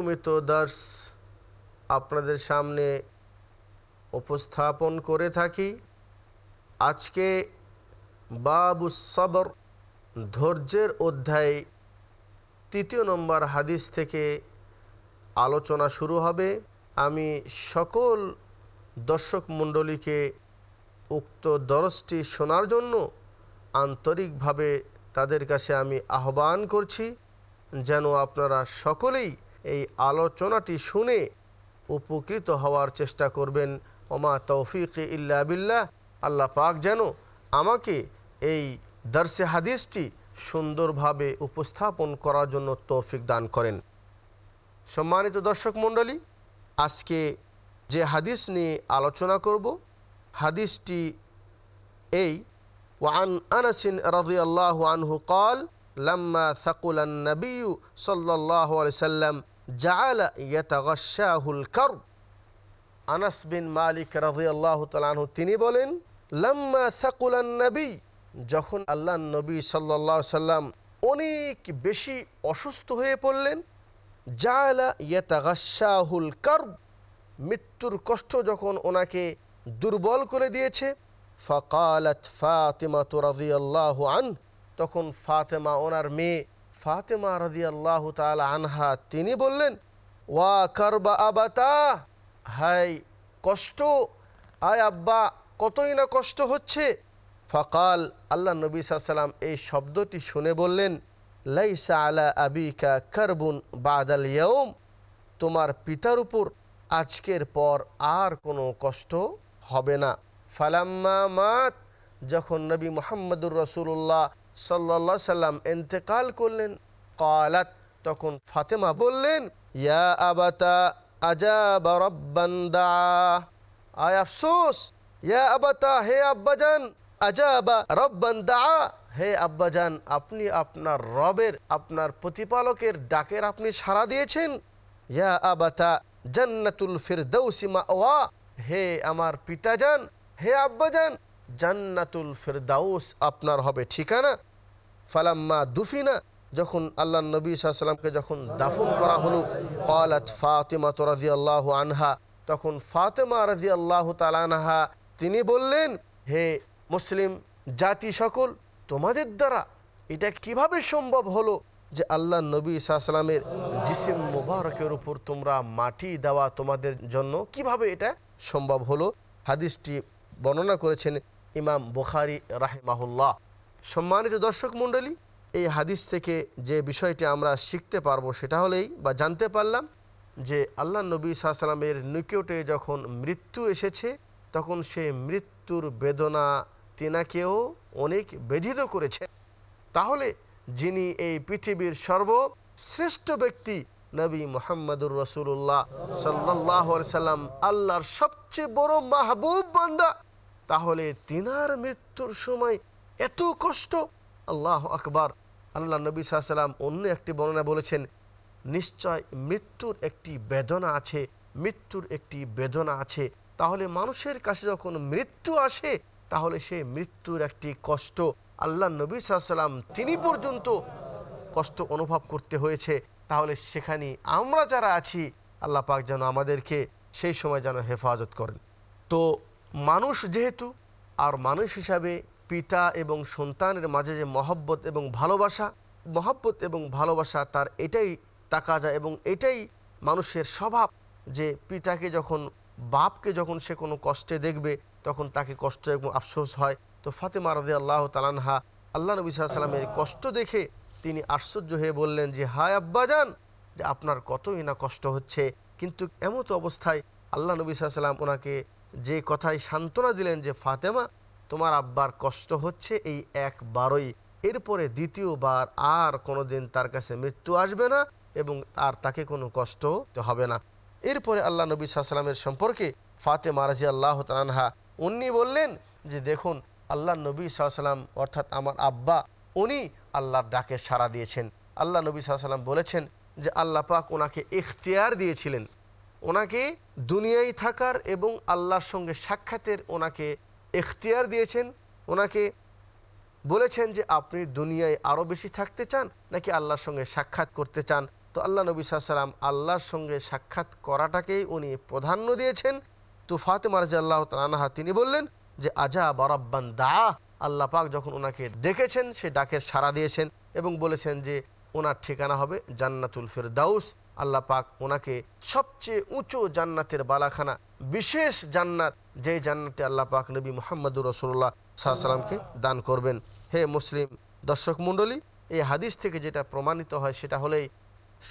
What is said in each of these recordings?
নিয়মিত দর্শ আপনাদের সামনে উপস্থাপন করে থাকি। আজকে বাবু সবর ধৈর্যের অধ্যায় তৃতীয় নম্বর হাদিস থেকে আলোচনা শুরু হবে। আমি সকল দর্শক মণ্ডলীকে উক্ত দরজটি শোনার জন্য আন্তরিকভাবে তাদের কাছে আমি আহ্বান করছি, যেন আপনারা সকলেই এই আলোচনাটি শুনে উপকৃত হওয়ার চেষ্টা করবেন। ওমা তৌফিক ইল্লা বিল্লাহ। আল্লাহ পাক যেন আমাকে এই দর্শে হাদিসটি সুন্দরভাবে উপস্থাপন করার জন্য তৌফিক দান করেন। সম্মানিত দর্শক মণ্ডলী, আজকে যে হাদিস নিয়ে আলোচনা করব, হাদিসটি এই, ওয়ান আনাসিন عنه قال لما কল النبي صلى নবী عليه وسلم জালা মালিক তিনি বলেন যখন আল্লাহ নবী সাল্লাম অনেক বেশি অসুস্থ হয়ে পড়লেন জালা ইয়াতাগাহুল মৃত্যুর কষ্ট যখন ওনাকে দুর্বল করে দিয়েছে, ফকালত ফাতেমা তো রাজি আল্লাহ আন তখন ফাতেমা ওনার মেয়ে ফাতেমা রাজিয়াল্লাহ তালা আনহা, তিনি বললেন, ওয়া কারবা আবাতা। হাই, কষ্ট। আয় আব্বা, কতই না কষ্ট হচ্ছে। ফকাল, আল্লাহ নবী সাল্লাম এই শব্দটি শুনে বললেন, লাইসা আলা আবিকা কারবুন বাদাল ইয়ম তোমার পিতার উপর আজকের পর আর কোনো কষ্ট হবে না। ফালাম্মা মাত যখন নবী মোহাম্মদুর রসুল্লাহ সাল্লা সাল্লাম এন্তেকাল করলেন কালাত তখন ফাতেমা বললেন, ইয়া আবাতা আজাব রব্বান্দা আয় আফসোস, ইয়া আবাতা, হে আব্বাজান, আজাবা রব্বান্দা হে আব্বাজান, আপনি আপনার রবের, আপনার প্রতিপালকের ডাকের আপনি সাড়া দিয়েছেন? ইয়া আবাতা জান্নাতুল ফিরদৌসি ওয়া হে আমার পিতাজান, হে আব্বাজান জান্নাতুল ফিরদাউস আপনার হবে ঠিকানা। ফালাম্মা দুফিনা, যখন আল্লাহ নবী সাল্লামকে যখন দাফন করা হলো কালাত ফাতেমা তো রাজি আল্লাহ আনহা, তখন ফাতেমা রাজি আল্লাহ তালানহা তিনি বললেন, হে মুসলিম জাতি সকল, তোমাদের দ্বারা এটা কীভাবে সম্ভব হলো যে আল্লাহ নবী সাল্লামের জিসিম মুবারকের উপর তোমরা মাটি দেওয়া তোমাদের জন্য, কীভাবে এটা সম্ভব হলো? হাদিসটি বর্ণনা করেছেন ইমাম বুখারি রাহেমাহুল্লাহ। সম্মানিত দর্শক মণ্ডলী, এই হাদিস থেকে যে বিষয়টি আমরা শিখতে পারব সেটা হলেই বা জানতে পারলাম যে আল্লাহ নবী সাল্লামের নিকটে যখন মৃত্যু এসেছে, তখন সে মৃত্যুর বেদনা তিনাকেও অনেক বেধিত করেছে। তাহলে যিনি এই পৃথিবীর সর্বশ্রেষ্ঠ ব্যক্তি, নবী মোহাম্মদুর রসুল্লাহ সাল্লাহ সাল্লাম আল্লাহর সবচেয়ে বড় মাহবুব বান্দা তাহলে তিনার মৃত্যুর সময় এত কষ্ট? আল্লাহ আকবার। আল্লাহ নবী সাল্লাম অন্য একটি বর্ণনা বলেছেন, নিশ্চয় মৃত্যুর একটি বেদনা আছে, মৃত্যুর একটি বেদনা আছে। তাহলে মানুষের কাছে যখন মৃত্যু আসে, তাহলে সে মৃত্যুর একটি কষ্ট। আল্লাহ নবী সাল্লাম তিনি পর্যন্ত কষ্ট অনুভব করতে হয়েছে। তাহলে সেখানে আমরা যারা আছি, আল্লাহ পাক যেন আমাদেরকে সেই সময় যেন হেফাজত করেন। তো মানুষ যেহেতু, আর মানুষ হিসাবে পিতা এবং সন্তানের মাঝে যে মহব্বত এবং ভালোবাসা, মহব্বত এবং ভালোবাসা তার এটাই তাকা যায় এবং এটাই মানুষের স্বভাব যে পিতাকে যখন, বাপকে যখন সে কোনো কষ্টে দেখবে, তখন তাকে কষ্ট এবং আফসোস হয়। তো ফাতেমা রদে আল্লাহ তালানহা আল্লাহ নবী সাল্লামের কষ্ট দেখে তিনি আশ্চর্য হয়ে বললেন যে, হায় আব্বাজান যে আপনার কতই না কষ্ট হচ্ছে। কিন্তু এমত অবস্থায় আল্লাহ নবী সাল্লাম ওনাকে যে কথায় সান্ত্বনা দিলেন যে ফাতেমা, তোমার আব্বার কষ্ট হচ্ছে এই একবারই। এরপরে দ্বিতীয়বার আর কোনো দিন তার কাছে মৃত্যু আসবে না এবং আর তাকে কোনো কষ্ট হবে না। এরপরে আল্লাহ নবী সাল্লামের সম্পর্কে ফাতে মারাজি আল্লাহ তালানহা উনি বললেন যে, দেখুন, আল্লাহ নবী সাল্লাম অর্থাৎ আমার আব্বা, উনি আল্লাহর ডাকে সাড়া দিয়েছেন। আল্লাহ নবী সাল্লাম বলেছেন যে, আল্লাহ পাক ওনাকে ইখতিয়ার দিয়েছিলেন। ওনাকে দুনিয়ায় থাকার এবং আল্লাহর সঙ্গে সাক্ষাতের ওনাকে এখতিয়ার দিয়েছেন। ওনাকে বলেছেন যে, আপনি দুনিয়ায় আরও বেশি থাকতে চান নাকি আল্লাহর সঙ্গে সাক্ষাৎ করতে চান? তো আল্লাহ নবী সাল্লাম আল্লাহর সঙ্গে সাক্ষাৎ করাটাকেই উনি প্রাধান্য দিয়েছেন। তো ফাতেমা আল্লাহ তালাহা তিনি বললেন যে আজা বরাব্বান দা আল্লাহ পাক যখন ওনাকে ডেকেছেন সে ডাকের সাড়া দিয়েছেন এবং বলেছেন যে, ওনার ঠিকানা হবে জান্নাতুল ফেরদাউস। আল্লাহ পাক ওনাকে সবচেয়ে উঁচু জান্নাতের বালাখানা, বিশেষ জান্নাত যে জান্নাতে আল্লাহ পাক নবী মোহাম্মদুর রসুল্লাহ সাল্লামকে দান করবেন। হে মুসলিম দর্শক মণ্ডলী, এই হাদিস থেকে যেটা প্রমাণিত হয় সেটা হলেই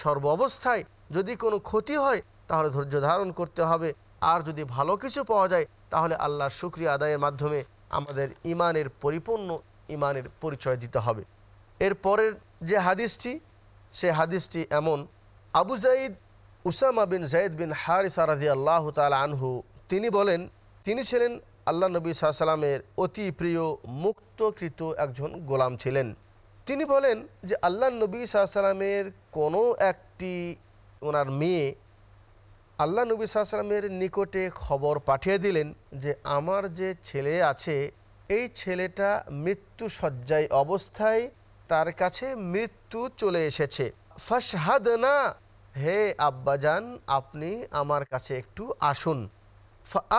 সর্ব অবস্থায় যদি কোনো ক্ষতি হয়, তাহলে ধৈর্য ধারণ করতে হবে। আর যদি ভালো কিছু পাওয়া যায়, তাহলে আল্লাহর শুক্রিয়া আদায়ের মাধ্যমে আমাদের ইমানের পরিপূর্ণ ইমানের পরিচয় দিতে হবে। এর পরের যে হাদিসটি, সে হাদিসটি এমন Abu Zaid Usama bin Zaid bin Haris রাজি আল্লাহ তাল আনহু, তিনি বলেন, তিনি ছিলেন আল্লাহ নবী সাল্লামের অতি প্রিয় মুক্তকৃত একজন গোলাম ছিলেন। তিনি বলেন যে আল্লাহ নবী সাল্লামের কোনো একটি ওনার মেয়ে আল্লাহ নবী সাল্লামের নিকটে খবর পাঠিয়ে দিলেন যে আমার যে ছেলে আছে, এই ছেলেটা মৃত্যু সজ্জায় অবস্থায় তার কাছে মৃত্যু চলে এসেছে। ফাসহাদ না হে আব্বাজান, আপনি আমার কাছে একটু আসুন।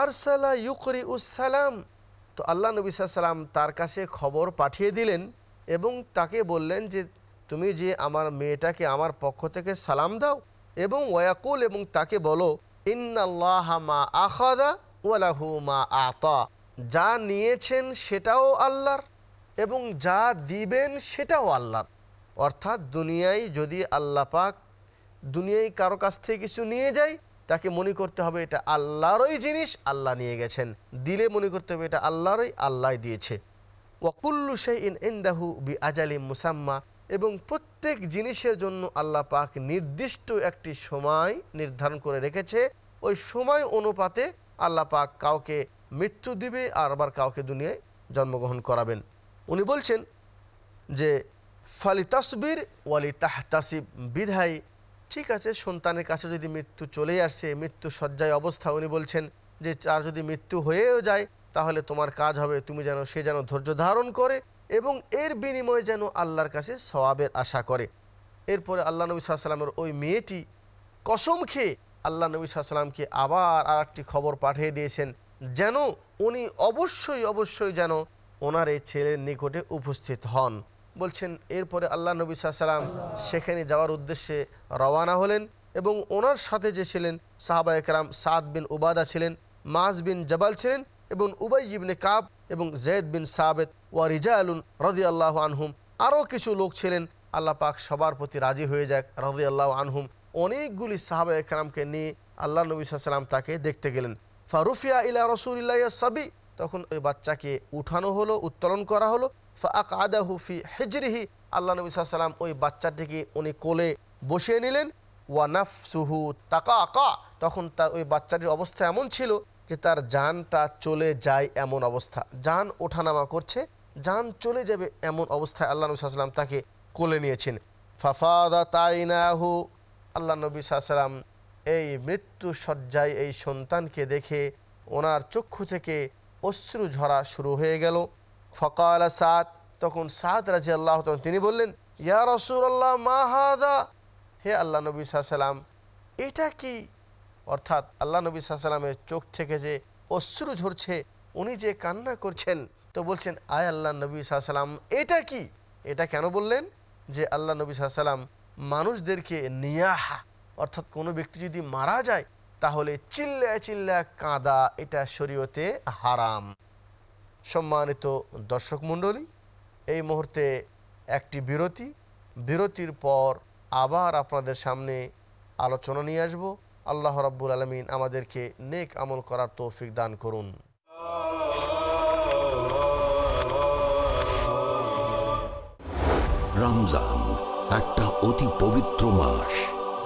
আরসালা ইউকরি উসালাম তো আল্লাহ নবী সাল্লাম তার কাছে খবর পাঠিয়ে দিলেন এবং তাকে বললেন যে, তুমি যে আমার মেয়েটাকে আমার পক্ষ থেকে সালাম দাও এবং ওয়াকুল এবং তাকে বলো, ইন্নাল্লাহ মা আখাদা ওয়ালাহু মা আতা। যা নিয়েছেন সেটাও আল্লাহর এবং যা দিবেন সেটাও আল্লাহর। অর্থাৎ দুনিয়ায় যদি আল্লাহ পাক দুনিয়ায় কারও কাছ থেকে কিছু নিয়ে যায়, তাকে মনে করতে হবে এটা আল্লাহরই জিনিস, আল্লাহ নিয়ে গেছেন। দিলে মনে করতে হবে এটা আল্লাহরই আল্লাহ দিয়েছে। ওয়াকুল্লু ইন ইন্দাহু বি আজালি মুসাম্মা, এবং প্রত্যেক জিনিসের জন্য আল্লাহ পাক নির্দিষ্ট একটি সময় নির্ধারণ করে রেখেছে। ওই সময় অনুপাতে আল্লাহ পাক কাউকে মৃত্যু দিবে আর আবার কাউকে দুনিয়ায় জন্মগ্রহণ করাবেন। উনি বলছেন যে ফালি তাসবির ওয়ালি তাহতাসিব বিধায়, ঠিক আছে, সন্তানের কাছে যদি মৃত্যু চলে আসে, মৃত্যু সজ্জায় অবস্থা, উনি বলছেন যে তার যদি মৃত্যু হয়েও যায়, তাহলে তোমার কাজ হবে তুমি যেন, সে যেন ধৈর্য ধারণ করে এবং এর বিনিময়ে যেন আল্লাহর কাছে সওয়াবের আশা করে। এরপরে আল্লাহ নবী সাল্লামের ওই মেয়েটি কসম খেয়ে আল্লাহ নবী সাল্লামকে আবার আর একটি খবর পাঠিয়ে দিয়েছেন, যেন উনি অবশ্যই অবশ্যই যেন ওনার এই ছেলের নিকটে উপস্থিত হন। বলছেন, এরপরে আল্লাহ নবী সাল্লাম সেখানে যাওয়ার উদ্দেশ্যে রওয়ানা হলেন এবং ওনার সাথে যে ছিলেন সাহাবা একরাম সাদ বিন উবাদা ছিলেন, মাজ বিন জবাল ছিলেন এবং উবাই ইবনে কাব এবং জেদ বিন সাবেদ ওয়া রিজা আলুন রদি আল্লাহ আনহুম। আরও কিছু লোক ছিলেন, আল্লাহ পাক সবার প্রতি রাজি হয়ে যাক রদি আল্লাহ আনহুম। অনেকগুলি সাহাবা একরামকে নিয়ে আল্লাহ নবী সাল্লাম তাকে দেখতে গেলেন। ফারুফিয়া ইলা রসুলিল্লাহ সাবি তখন ওই বাচ্চাকে উঠানো হলো, উত্তোলন করা হলো। ফাক আদাহু ফি হেজরিহি। আল্লাহ নবী সাল্লাম ওই বাচ্চাটিকে উনি কোলে বসিয়ে নিলেন। ওয়ানাফ সুহু তাকা আকা তখন তার ওই বাচ্চাটির অবস্থা এমন ছিল যে তার জানটা চলে যায় এমন অবস্থা। জান ওঠানামা করছে, জান চলে যাবে এমন অবস্থায় আল্লাহ নবী সাল্লাম তাকে কোলে নিয়েছেন। ফাফাদা তাইনাহু আল্লাহ নবী সাল্লাম এই মৃত্যু সজ্জায় এই সন্তানকে দেখে ওনার চক্ষু থেকে অশ্রু ঝরা শুরু হয়ে গেল। ফকাল সাদ, তখন সাদ রাজি আল্লাহ তিনি বললেন, ইয়া রসুল আল্লাহ মাহাদা হে আল্লাহ নবী সাল্লাম এটা কি? অর্থাৎ আল্লাহ নবী সাল্লামের চোখ থেকে যে অশ্রু ঝরছে, উনি যে কান্না করছেন, তো বলছেন, আয় আল্লাহ নবী সাল্লাম এটা কি? এটা কেন বললেন? যে আল্লাহ নবী সাল্লাম মানুষদেরকে নিয়াহা, অর্থাৎ কোনো ব্যক্তি যদি মারা যায় তাহলে চিল্লা চিল্লা কাঁদা এটা শরীয়তে হারাম। সম্মানিত দর্শক মণ্ডলী, এই মুহূর্তে একটি বিরতি। বিরতির পর আবার আপনাদের সামনে আলোচনা নিয়ে আসব। আল্লাহ রাব্বুল আলমিন আমাদেরকে নেক আমল করার তৌফিক দান করুন। রমজান একটা অতি পবিত্র মাস।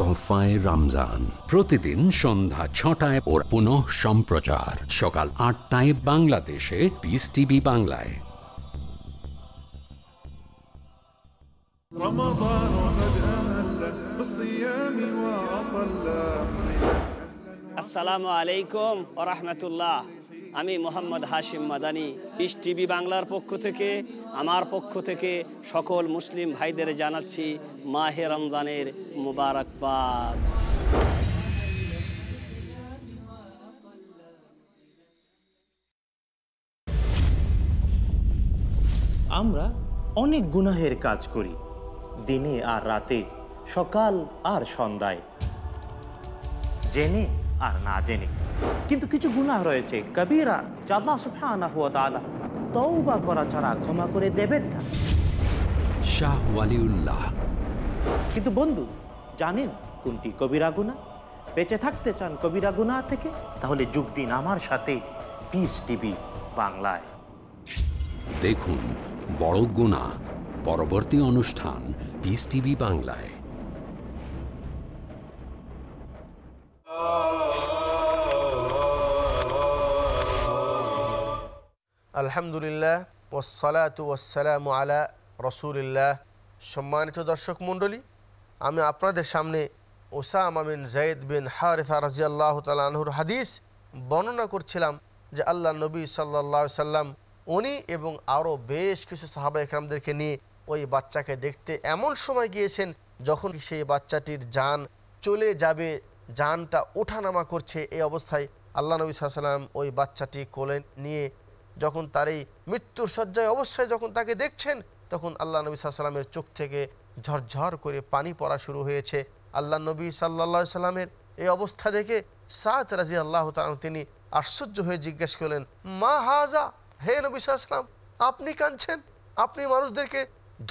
তোহফায় রমজান। প্রতিদিন সন্ধ্যা ছটায় ওর পুনঃ সম্প্রচার। সকাল আটটায় বাংলাদেশে পিস টিভি বাংলায়। আসসালামু আলাইকুম ওরহমতুল্লাহ আমি মোহাম্মদ হাশিম মাদানি পিস টিভি বাংলার পক্ষ থেকে, আমার পক্ষ থেকে সকল মুসলিম ভাইদের জানাচ্ছি মাহে রমজানের মুবারকবাদ। আমরা অনেক গুনাহের কাজ করি, দিনে আর রাতে, সকাল আর সন্ধ্যায়, জেনে আর না জেনে। কিন্তু কিছু গুনাহ রয়েছে। কবিরা জাল্লা সুফানা হুয়া তাআলা তওবা করা ছাড়া ক্ষমা করে দেবেন না। শাহ ওয়ালিউল্লাহ। কিন্তু বন্ধু জানেন কোনটি কবিরা গুণা বেঁচে থাকতে চান কবিরা গুণা থেকে? তাহলে যোগ দিন আমার সাথে। পিস টিভি বাংলায়। দেখুন বড় গুণা পরবর্তী অনুষ্ঠান পিস টিভি বাংলায়। আলহামদুলিল্লাহ ওসালাতু ওসালাম আলা রসুলিল্লাহ। সম্মানিত দর্শক মণ্ডলী, আমি আপনাদের সামনে ওসামা বিন জাইদ বিন হারিফা রাজিয়াল্লাহ তালাহুর হাদিস বর্ণনা করছিলাম যে আল্লাহ নবী সাল্লা সাল্লাম, উনি এবং আরও বেশ কিছু সাহাবা একরামদেরকে নিয়ে ওই বাচ্চাকে দেখতে এমন সময় গিয়েছেন যখন সেই বাচ্চাটির যান চলে যাবে যানটা ওঠানামা করছে। এই অবস্থায় আল্লাহ নবী সাল্লাম ওই বাচ্চাটি কোলে নিয়ে যখন তার এই মৃত্যুর শয্যায় অবশ্যই যখন তাকে দেখছেন, তখন আল্লাহ নবী সাল্লামের চোখ থেকে ঝরঝর করে পানি পড়া শুরু হয়েছে। আল্লাহ নবী সাল্লা সাল্লামের এই অবস্থা দেখে সাত রাজি আল্লাহ তিনি আশ্চর্য হয়ে জিজ্ঞেস করলেন, মা হাজা? হে নবী সাল্লাম আপনি কাঁদছেন? আপনি মানুষদেরকে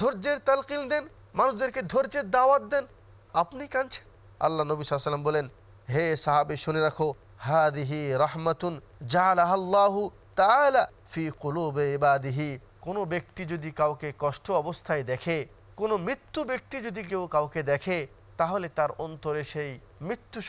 ধৈর্যের তালকিল দেন, মানুষদেরকে ধৈর্যের দাওয়াত দেন, আপনি কাঁদছেন? আল্লাহ নবী সাল্লাম বলেন, হে সাহাবি, শুনে রাখো, হাদিহি রহমাতুন জালাহু তাআলা ফি কুলুবে ইবাদিহি, কোনো ব্যক্তি যদি কাউকে কষ্ট অবস্থায় দেখে, কোনো মৃত্যু ব্যক্তি যদি কেউ কাউকে দেখে, তাহলে তার অন্তরে সেই মৃত্যু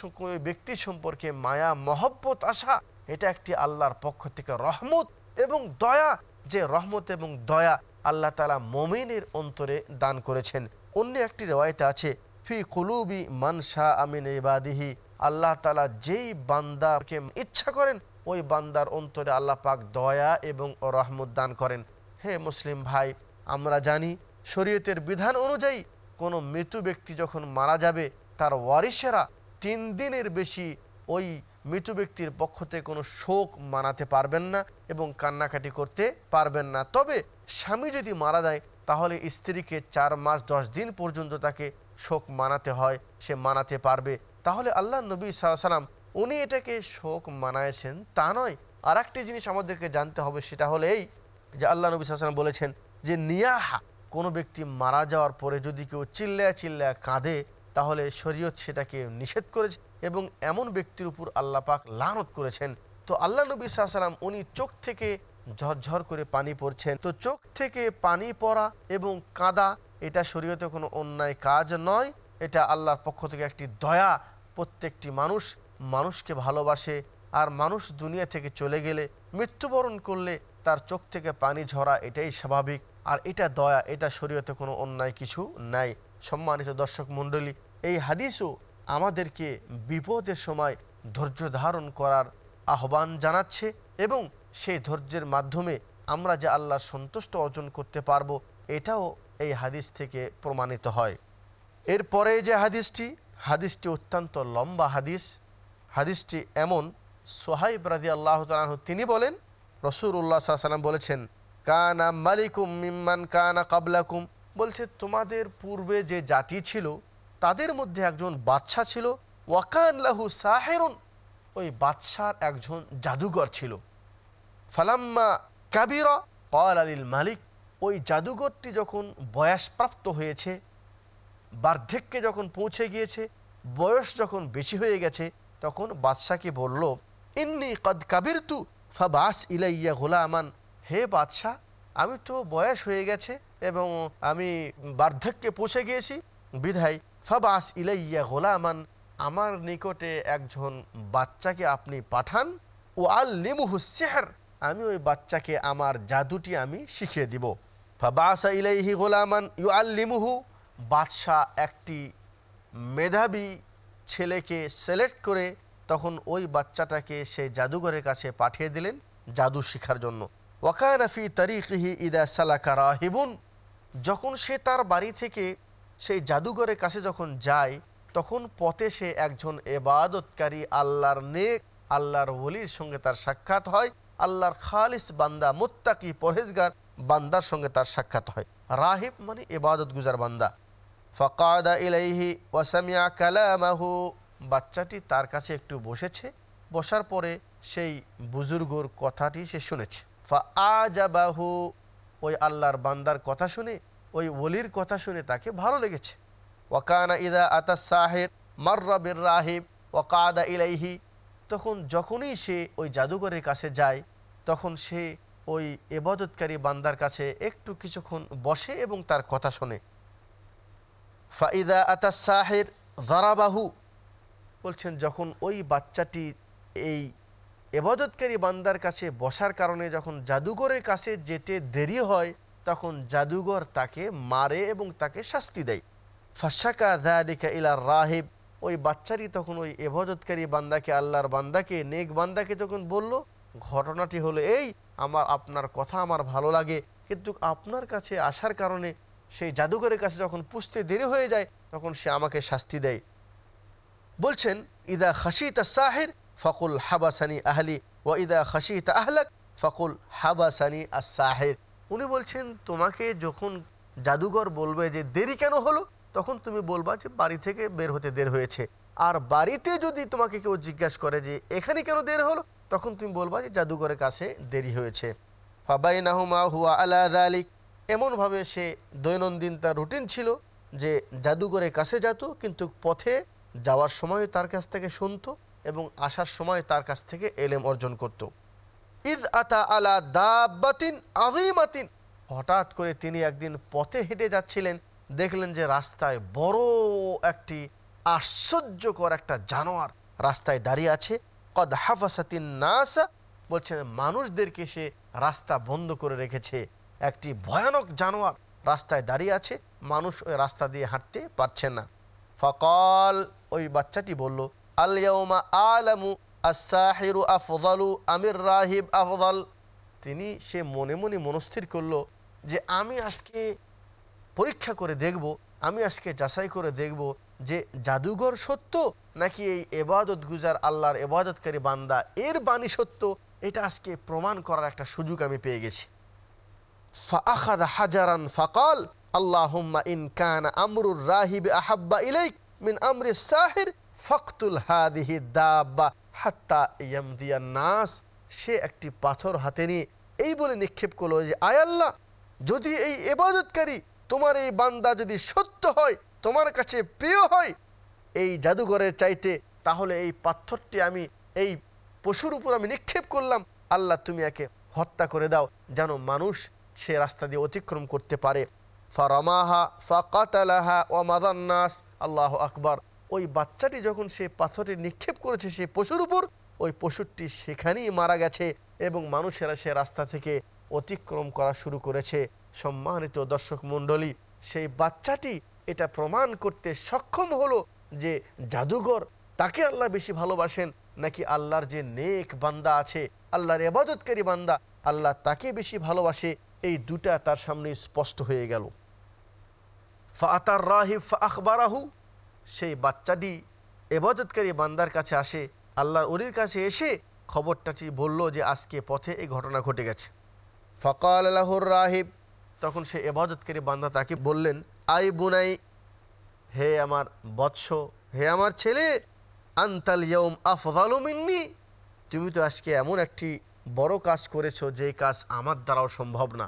ব্যক্তি সম্পর্কে মায়া, মহব্বত আসা এটা একটি আল্লাহর পক্ষ থেকে রহমত এবং দয়া। যে রহমত এবং দয়া আল্লাহ তালা মমিনের অন্তরে দান করেছেন। অন্য একটি রেওয়ায়তে আছে, ফি কুলুবি মানসা আমিন ইবাদিহি, আল্লাহ তালা যেই বান্দাকে ইচ্ছা করেন ওই বান্দার অন্তরে আল্লাহ পাক দয়া এবং রহমত দান করেন। হে মুসলিম ভাই, আমরা জানি শরীয়তের বিধান অনুযায়ী কোনো মৃত ব্যক্তি যখন মারা যাবে, তার ওয়ারিসেরা তিন দিনের বেশি ওই মৃত ব্যক্তির পক্ষ থেকে কোনো শোক মানাতে পারবেন না এবং কান্নাকাটি করতে পারবেন না। তবে স্বামী যদি মারা যায়, তাহলে স্ত্রীকে চার মাস দশ দিন পর্যন্ত তাকে শোক মানাতে হয়, সে মানাতে পারবে। তাহলে আল্লাহ নবী সাল্লাম উনি এটাকে শোক মানায়ছেন, তা নয়। আর একটি জিনিস আমাদেরকে জানতে হবে, সেটা হলো এই যে আল্লাহ নবী সাল্লাম বলেছেন যে নিয়াহা, কোনো ব্যক্তি মারা যাওয়ার পরে যদি কেউ চিল্লায় চিল্লায় কাঁদে, তাহলে শরীয়ত সেটাকে নিষেধ করেছে এবং এমন ব্যক্তির উপর আল্লাহ পাক লানত করেছেন। তো আল্লাহ নবী সাল্লাম উনি চোখ থেকে ঝরঝর করে পানি পড়ছেন। তো চোখ থেকে পানি পড়া এবং কাদা, এটা শরীয়তে কোনো অন্যায় কাজ নয়। এটা আল্লাহর পক্ষ থেকে একটি দয়া প্রত্যেকটি মানুষ মানুষকে ভালোবাসে আর মানুষ দুনিয়া থেকে চলে গেলে মৃত্যুবরণ করলে তার চোখ থেকে পানি ঝরা এটাই স্বাভাবিক। আর এটা দয়া, এটা শরীয়তে কোনো অন্যায় কিছু নাই। সম্মানিত দর্শক মণ্ডলী, এই হাদিসও আমাদেরকে বিপদের সময় ধৈর্য ধারণ করার আহ্বান জানাচ্ছে এবং সেই ধৈর্যের মাধ্যমে আমরা যে আল্লাহর সন্তুষ্ট অর্জন করতে পারব, এটাও এই হাদিস থেকে প্রমাণিত হয়। এরপরে যে হাদিসটি হাদিসটি অত্যন্ত লম্বা হাদিস। হাদিসটি এমন সোহাইব রাজি আল্লাহ তালাহ তিনি বলেন রসুল্লাহ সাল্লাম বলেছেন, কানা মালিকুম মিম্মান কানা কাবলাকুম। বলছে, তোমাদের পূর্বে যে জাতি ছিল, তাদের মধ্যে একজন বাদশা ছিল ওয়াকান লাহু সাহেরুন। ওই বাদশার একজন জাদুঘর ছিল। ফালাম্মা কাবিরা কল আলিল মালিক, ওই জাদুঘরটি যখন বয়সপ্রাপ্ত হয়েছে, বার্ধক্যে যখন পৌঁছে গিয়েছে, বয়স যখন বেশি হয়ে গেছে তখন বাদশাকে বলল, ইন্নি কদ কাবির তু ফাবাস ইলাইয়া গোলামান। হে বাদশাহ, আমি তো বয়স হয়ে গেছে এবং আমি বার্ধক্যে পৌঁছে গিয়েছি। বিধায়, ফাবাস ইলাইয়া গোলামান, আমার নিকটে একজন বাচ্চাকে আপনি পাঠান। ও আল্লিমুহু সেহর, আমি ওই বাচ্চাকে আমার জাদুটি আমি শিখিয়ে দিব। ফাবাসা ইলাইহি গোলামান ইউ আল লিমুহু বাদশাহ একটি মেধাবী ছেলেকে সিলেক্ট করে তখন ওই বাচ্চাটাকে সেই জাদুঘরের কাছে পাঠিয়ে দিলেন জাদু শিখার জন্য। ওয়াকানাফি তারিকিহি ইদা সালাকা রাহিবুন। যখন সে তার বাড়ি থেকে সেই জাদুঘরের কাছে যখন যায়, তখন পথে সে একজন এবাদতকারী আল্লাহর নেক, আল্লাহর ওলির সঙ্গে তার সাক্ষাৎ হয়, আল্লাহর খালিস বান্দা, মুত্তাকি পরহেজগার বান্দার সঙ্গে তার সাক্ষাৎ হয়। রাহিব মানে এবাদত গুজার বান্দা। ফকাদা ইলাইহি ওয়াসামিয়া কালামাহু। বাচ্চাটি তার কাছে একটু বসেছে। বসার পরে সেই বুজুর্গর কথাটি সে শুনেছে। ফা আজাবাহু, ওই আল্লাহর বান্দার কথা শুনে, ওই ওলির কথা শুনে তাকে ভালো লেগেছে। ওয়াকানা ইদা আতা সাহের মার্রাবির রাহিব ওয়াকাদা ইলাইহি। তখন যখনই সে ওই জাদুঘরের কাছে যায়, তখন সে ওই এবাদতকারী বান্দার কাছে একটু কিছুক্ষণ বসে এবং তার কথা শোনে। ফাইদা আতা সাহের ধরাবাহু বলছেন, যখন ওই বাচ্চাটি এই এবাদতকারী বান্দার কাছে বসার কারণে যখন জাদুঘরের কাছে যেতে দেরি হয়, তখন জাদুঘর তাকে মারে এবং তাকে শাস্তি দেয়। ফাশাকা দালিকা ইলা রাহেব। ওই বাচ্চাটি তখন ওই এবাদতকারী বান্দাকে, আল্লাহর বান্দাকে, নেক বান্দাকে যখন বলল, ঘটনাটি হলো এই, আমার, আপনার কথা আমার ভালো লাগে, কিন্তু আপনার কাছে আসার কারণে সেই জাদুঘরের কাছে যখন পুষতে দেরি হয়ে যায়, তখন সে আমাকে শাস্তি দেয়। বলছেন, ইদা খাসিতা সাহির, ফকুল হাবাসানি আহলি ও ইদা খাসিতা আহলাক, ফকুল হাবাসানি সাহের উনি বলছেন, তোমাকে যখন জাদুঘর বলবে যে দেরি কেন হলো, তখন তুমি বলবা যে বাড়ি থেকে বের হতে দের হয়েছে। আর বাড়িতে যদি তোমাকে কেউ জিজ্ঞাসা করে যে এখানে কেন দের হলো, তখন তুমি বলবা যে জাদুঘরের কাছে দেরি হয়েছে। ফাবাই নাহুমা হুয়া আলা আলিক এমনভাবে সে দৈনন্দিন তার রুটিন ছিল যে জাদুঘরের কাছে যেত, কিন্তু পথে যাওয়ার সময় তার কাছ থেকে শুনত এবং আসার সময় তার কাছ থেকে এলেম অর্জন করত। ইদ আতা আলা দাবাতিন আজিমাতিন হঠাৎ করে তিনি একদিন পথে হেঁটে যাচ্ছিলেন, দেখলেন যে রাস্তায় বড় একটি আশ্চর্যকর একটা জানোয়ার রাস্তায় দাঁড়িয়ে আছে। কদ হাফাসাতিন নাসা, বলছেন, মানুষদেরকে সে রাস্তা বন্ধ করে রেখেছে। একটি ভয়ানক জানোয়ার রাস্তায় দাঁড়িয়ে আছে। মানুষ ওই রাস্তা দিয়ে হাঁটতে পারছে না। ফকল ওই বাচ্চাটি বলল আলিয়াউমা আলামু আসাহিরু আফদালু আমির রাহিব আফদাল। তিনি সে মনে মনে মনস্থির করল যে, আমি আজকে পরীক্ষা করে দেখব, আমি আজকে যাচাই করে দেখব যে জাদুঘর সত্য নাকি এই এবাদত গুজার আল্লাহর এবাদতকারী বান্দা এর বাণী সত্য, এটা আজকে প্রমাণ করার একটা সুযোগ আমি পেয়ে গেছি। فأخذ حجرا فقال اللهم إن كان أمر الراهب أحب إليك من أمر الساحر فاقتل هذه الدابة حتى يمضي الناس সে একটি পাথর হাতে নিয়ে এই বলে নিক্ষেপ করলো যে আয় আল্লাহ যদি এই এবাদতকারী তোমার এই বান্দা যদি সত্য হয় তোমার কাছে প্রিয় হয় এই জাদুঘরের চাইতে তাহলে এই পাথরটি আমি এই পশুর উপর আমি নিক্ষেপ করলাম আল্লাহ তুমি একে হত্যা করে দাও যেন মানুষ সে রাস্তা দিয়ে অতিক্রম করতে পারে। ফারামাহা, ফাকাতালাহা ও মাদান্নাস। আল্লাহ আকবার। ওই বাচ্চাটি যখন সে পাথরটি নিক্ষেপ করেছে সেই পশুর উপর, ওই পশুটি সেখানেই মারা গেছে এবং মানুষেরা সে রাস্তা থেকে অতিক্রম করা শুরু করেছে। সম্মানিত দর্শক মণ্ডলী, সেই বাচ্চাটি এটা প্রমাণ করতে সক্ষম হলো যে জাদুঘর, তাকে আল্লাহ বেশি ভালোবাসেন নাকি আল্লাহর যে নেক বান্দা আছে, আল্লাহর এবাদতকারী বান্দা, আল্লাহ তাকে বেশি ভালোবাসে এই দুটা তার সামনে স্পষ্ট হয়ে গেল। ফাতার রাহিব আখবরাহু সেই বাচ্চাটি এবাজতকারী বান্দার কাছে আসে, আল্লাহর উরির কাছে এসে খবরটাটি বলল যে আজকে পথে এই ঘটনা ঘটে গেছে। ফকাল আল্লাহর রাহিব, তখন সে এবাজতকারী বান্দা তাকে বললেন, আই বুনাই, হে আমার বৎস, হে আমার ছেলে, আন্তাল ইয়ম আফদালু মিন্নি, তুমি তো আজকে এমন একটি বড় কাজ করেছ যে কাজ আমার দ্বারাও সম্ভব না।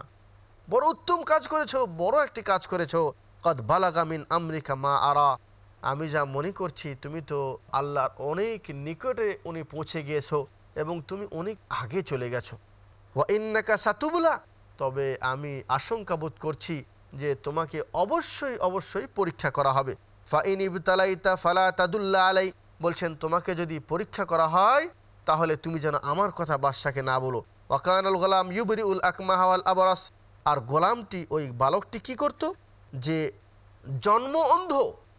বড় উত্তম কাজ করেছ, বড় একটি কাজ করেছ। কদ বালাগামিন আমেরিকা মা আরা। আমি যা মনে করছি, তুমি তো আল্লাহর অনেক নিকটে উনি পৌঁছে গিয়েছো এবং তুমি অনেক আগে চলে গেছো। ওয়া ইন্নাকা সাতুবুলা। তবে আমি আশঙ্কা বোধ করছি যে তোমাকে অবশ্যই অবশ্যই পরীক্ষা করা হবে। ফাইন ইবতালাইতা ফালা তাদুল্লাহ আলাই। বলছেন, তোমাকে যদি পরীক্ষা করা হয় তাহলে তুমি যেন আমার কথা বাদশাকে না বলো। ওয়াকানুল গোলাম ইউবরি উল আকমাহাওয়াল আবরাস। আর গোলামটি, ওই বালকটি কি করত? যে জন্ম অন্ধ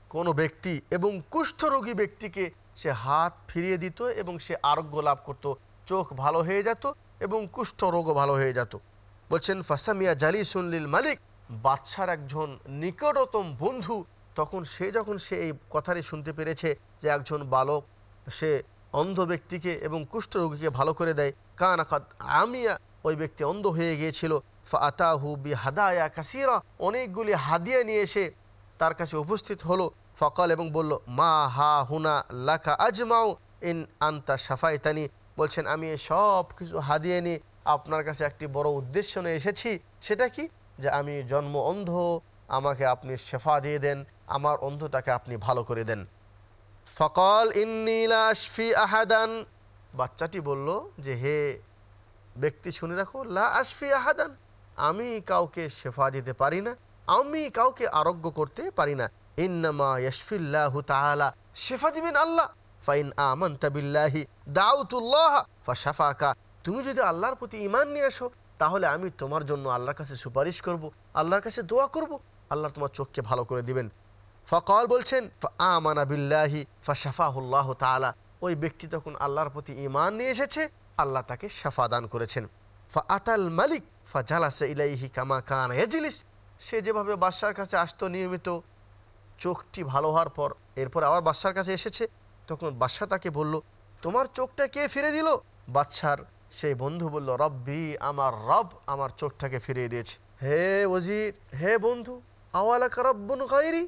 কোনো ব্যক্তি এবং কুষ্ঠরোগী ব্যক্তিকে সে হাত ফিরিয়ে দিত এবং সে আরোগ্য লাভ করত। চোখ ভালো হয়ে যেত এবং কুষ্ঠরোগও ভালো হয়ে যেত। বলছেন, ফাসামিয়া জালি সুনলিল মালিক। বাদশার একজন নিকটতম বন্ধু, তখন সে যখন সে এই কথাটি শুনতে পেরেছে যে একজন বালক, সে অন্ধ ব্যক্তিকে এবং কুষ্ঠরোগীকে ভালো করে দেয়। কান আকাদ আমিয়া ওই ব্যক্তি অন্ধ হয়ে গিয়েছিল। ফাতাহু বি হাদায়া কাসিরা। অনেকগুলি হাদিয়া নিয়ে এসে তার কাছে উপস্থিত হলো। ফকাল এবং বলল, মা হা হুনা লাখা আজমাও ইন আন্তা সাফাইতানি বলছেন, আমি সব কিছু হাদিয়ে নিয়ে আপনার কাছে একটি বড় উদ্দেশ্য নিয়ে এসেছি। সেটা কি? যে আমি জন্ম অন্ধ, আমাকে আপনি শেফা দিয়ে দেন, আমার অন্ধটাকে আপনি ভালো করে দেন। ফকল ইন্নিলা আশফি আহাদান। বাচ্চাটি বলল যে, হে ব্যক্তি, শুনে রাখো, লা আশফি আহাদান। আমি কাউকে শেফা দিতে পারি না, আমি কাউকে আরোগ্য করতে পারি না। ইন্নামা ইয়াশফিল্লাহু তাআলা, শেফা দিবেন আল্লাহ। ফাইন আমানতা বিল্লাহি দাউতুল্লাহ, ফাশাফাকা। তুমি যদি আল্লাহর প্রতি ঈমান নিয়ে আসো, তাহলে আমি তোমার জন্য আল্লাহর কাছে সুপারিশ করব, আল্লাহর কাছে দোয়া করব। আল্লাহ তোমার চোখকে ভালো করে দিবেন। ফকল বলছেন আমানা বিল্লাহি তাআলা। ওই ব্যক্তি তখন আল্লাহর প্রতি ইমান নিয়ে এসেছে, আল্লাহ তাকে শাফা দান করেছেন। ফা আতাল মালিক ফা জালাসে ইলাইহি কামা কান এজিলিস সে যেভাবে বাদশার কাছে আসতো নিয়মিত, চোখটি ভালো হওয়ার পর, এরপর আবার বাদশার কাছে এসেছে। তখন বাদশাহ তাকে বলল, তোমার চোখটা কে ফিরে দিল? বাদশার সেই বন্ধু বলল, রব্বি, আমার রব আমার চোখটাকে ফিরিয়ে দিয়েছে। হে ওজির, হে বন্ধু, আওয়ালাকা রব্বন গাইরি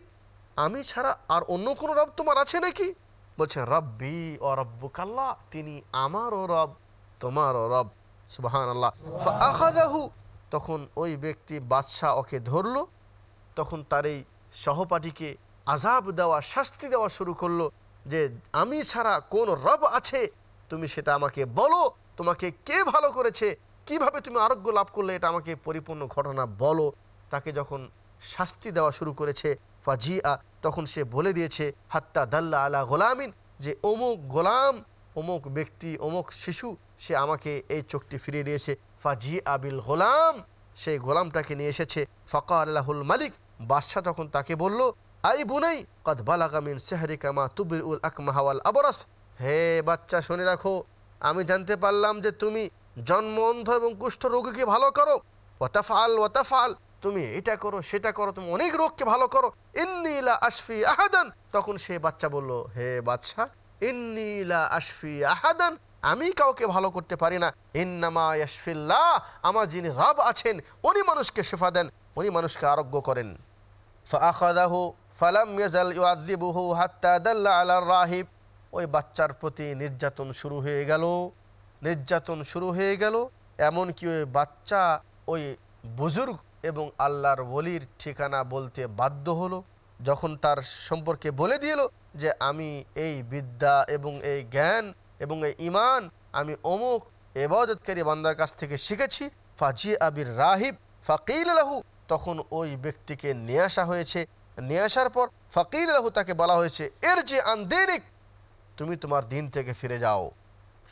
আমি ছাড়া আর অন্য কোনো রব তোমার আছে নাকি? বলছেন, রব্বি ও রব্বু কাল্লা তিনি আমারও রব, তোমারও রব। সুবাহান আল্লাহ আখাদাহু তখন ওই ব্যক্তি বাদশাহ ওকে ধরল। তখন তার এই সহপাঠীকে আজাব দেওয়া, শাস্তি দেওয়া শুরু করল যে, আমি ছাড়া কোন রব আছে? তুমি সেটা আমাকে বলো। তোমাকে কে ভালো করেছে? কীভাবে তুমি আরোগ্য লাভ করলে? এটা আমাকে পরিপূর্ণ ঘটনা বলো। তাকে যখন শাস্তি দেওয়া শুরু করেছে ফাজিয়া তখন সে বলে দিয়েছে, হাত্তা দাল্লা আলা গোলামিন, যে অমুক গোলাম, অমুক ব্যক্তি, অমুক শিশু, সে আমাকে এই চোখটি ফিরিয়ে দিয়েছে। ফাজি আবিল গোলাম, সেই গোলামটাকে নিয়ে এসেছে। ফকা আল্লাহুল মালিক, বাদশাহ তখন তাকে বলল, আই বুনাই, কদ বালাগামিন সেহরি কামা তুবির উল আকমাহাওয়াল আবরাস। হে বাচ্চা শুনে রাখো, আমি জানতে পারলাম যে তুমি জন্ম অন্ধ এবং কুষ্ঠ রোগীকে ভালো করো। ওয়াতাফাল ওয়াতাফাল তুমি এটা করো, সেটা করো, তুমি অনেক রোগকে ভালো করো। ইন্নিলা আশফি আহাদান। তখন সে বাচ্চা বলল, হে বাচ্চা ইন্নিলা আশফি আহাদান, আমি কাউকে ভালো করতে পারি না। ইন্নামা আমার যিনি রব আছেন, উনি মানুষকে শেফা দেন, উনি মানুষকে আরোগ্য করেন। ফালাম রাহিব। ওই বাচ্চার প্রতি নির্যাতন শুরু হয়ে গেল, নির্যাতন শুরু হয়ে গেল। এমনকি ওই বাচ্চা, ওই বুজুর্গ এবং আল্লাহর ওলির ঠিকানা বলতে বাধ্য হলো, যখন তার সম্পর্কে বলে দিল যে, আমি এই বিদ্যা এবং এই জ্ঞান এবং এই ইমান আমি অমুক এবাদতকারী বান্দার কাছ থেকে শিখেছি। ফাজি আবির রাহিব, ফাকিল আলাহু তখন ওই ব্যক্তিকে নিয়ে আসা হয়েছে। নিয়ে আসার পর ফাকিল আলাহু তাকে বলা হয়েছে এর যে আন্দেরিক তুমি তোমার দিন থেকে ফিরে যাও।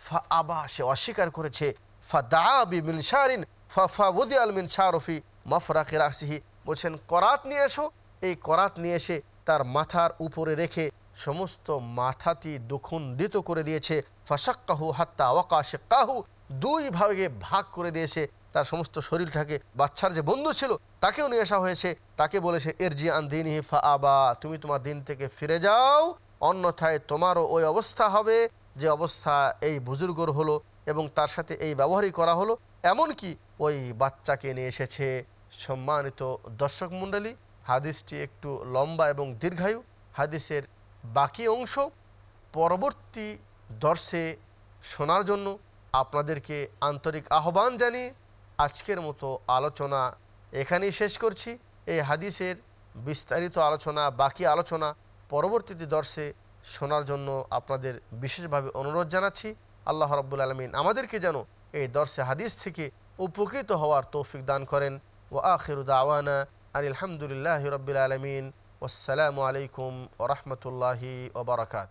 ফা আবা সে অস্বীকার করেছে। ফা দাবি মিনসারিন ফা ফা উদি আল মিনসারফি মফরাকে রাখসিহি বলছেন, করাত নিয়ে এসো। এই করাত নিয়ে এসে তার মাথার উপরে রেখে সমস্ত মাথাটি দুখুন্দিত করে দিয়েছে। ফাসাক্কাহু হাত্তা ওয়াকাশে কাহু দুই ভাগে ভাগ করে দিয়েছে। তার সমস্ত শরীরটাকে, বাচ্চার যে বন্ধু ছিল, তাকেও নিয়ে আসা হয়েছে। তাকে বলেছে এর জি আন্দিনী ফা আবা, তুমি তোমার দিন থেকে ফিরে যাও। অন্যথায় তোমারও ওই অবস্থা হবে যে অবস্থা এই বুজুর্গর হলো এবং তার সাথে এই ব্যবহারই করা হলো। এমনকি ওই বাচ্চাকে নিয়ে এসেছে সম্মানিত দর্শক মণ্ডলী। হাদিসটি একটু লম্বা এবং দীর্ঘায়ু। হাদিসের বাকি অংশ পরবর্তী দর্শে শোনার জন্য আপনাদেরকে আন্তরিক আহ্বান জানিয়ে আজকের মতো আলোচনা এখানেই শেষ করছি। এই হাদিসের বিস্তারিত আলোচনা, বাকি আলোচনা পরবর্তীতে দর্শে শোনার জন্য আপনাদের বিশেষভাবে অনুরোধ জানাচ্ছি। আল্লাহ রব্বুল আলমিন আমাদেরকে যেন এই দর্শে হাদিস থেকে উপকৃত হওয়ার তৌফিক দান করেন। ও আখিরুদ্দাওয়ানা আওয়ানা আলহামদুলিল্লাহ রবিল আলমিন। আসসালামু আলাইকুম ওরহমতুল্লাহি ওবরাকাত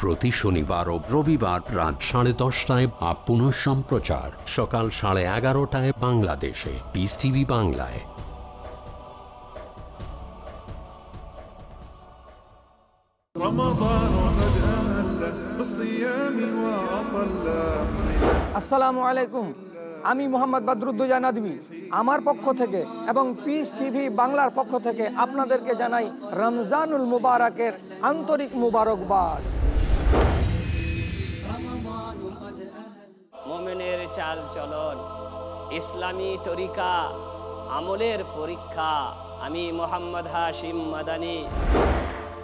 প্রতি শনিবার ও রবিবার রাত সাড়ে দশটায় বা পুনঃ সম্প্রচার। সকাল সাড়ে এগারোটায় বাংলাদেশে। পিস টিভি বাংলায়। আসসালামু আলাইকুম। আমি মোহাম্মদ বাদরুদ্দুজা নাদবি। আমার পক্ষ থেকে এবং পিস টিভি বাংলার পক্ষ থেকে আপনাদেরকে জানাই রমজানুল মুবারকের আন্তরিক মুবারকবাদ। মোমেনের চাল চলন। ইসলামী তরিকা আমলের পরীক্ষা। আমি মোহাম্মদ হাশিম মাদানি।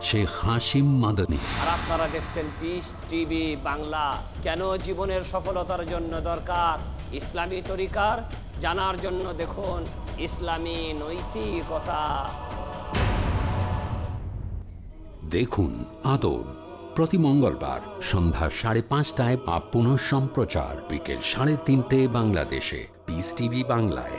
শেখ হাসিম মাদানী। আর আপনারা দেখছেন পিস টিভি বাংলা। কেন জীবনের সফলতার জন্য দরকার ইসলামী তরিকার? জানার জন্য দেখুন ইসলামী নৈতিকতা। দেখুন আদব। প্রতি মঙ্গলবার সন্ধ্যা সাড়ে পাঁচটায় বা পুনঃ সম্প্রচার বিকেল সাড়ে তিনটে বাংলাদেশে পিস টিভি বাংলায়।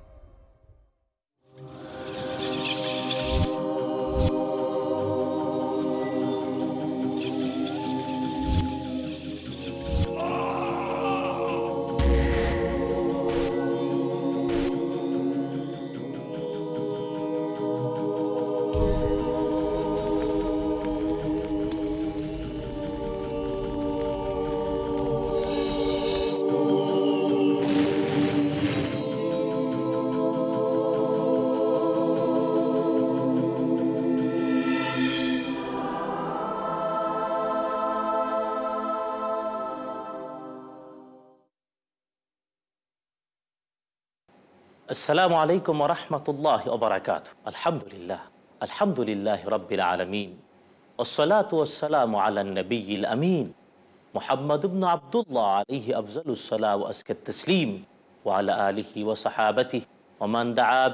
আসসালামু আলাইকুম রহমতুল্লাহ ওবরাকাত আলহামদুলিল্লাহ আলহামদুলিল্লাহ রব্বিল আলমিন ওসলাতাম আলা নবীল আমিন মোহাম্মদ আবদুল্লাহ আলহি আফজলুসাল্লাহ আসকে তসলিম ওয়ালা আলহি ওসাহাবতি ওমান দা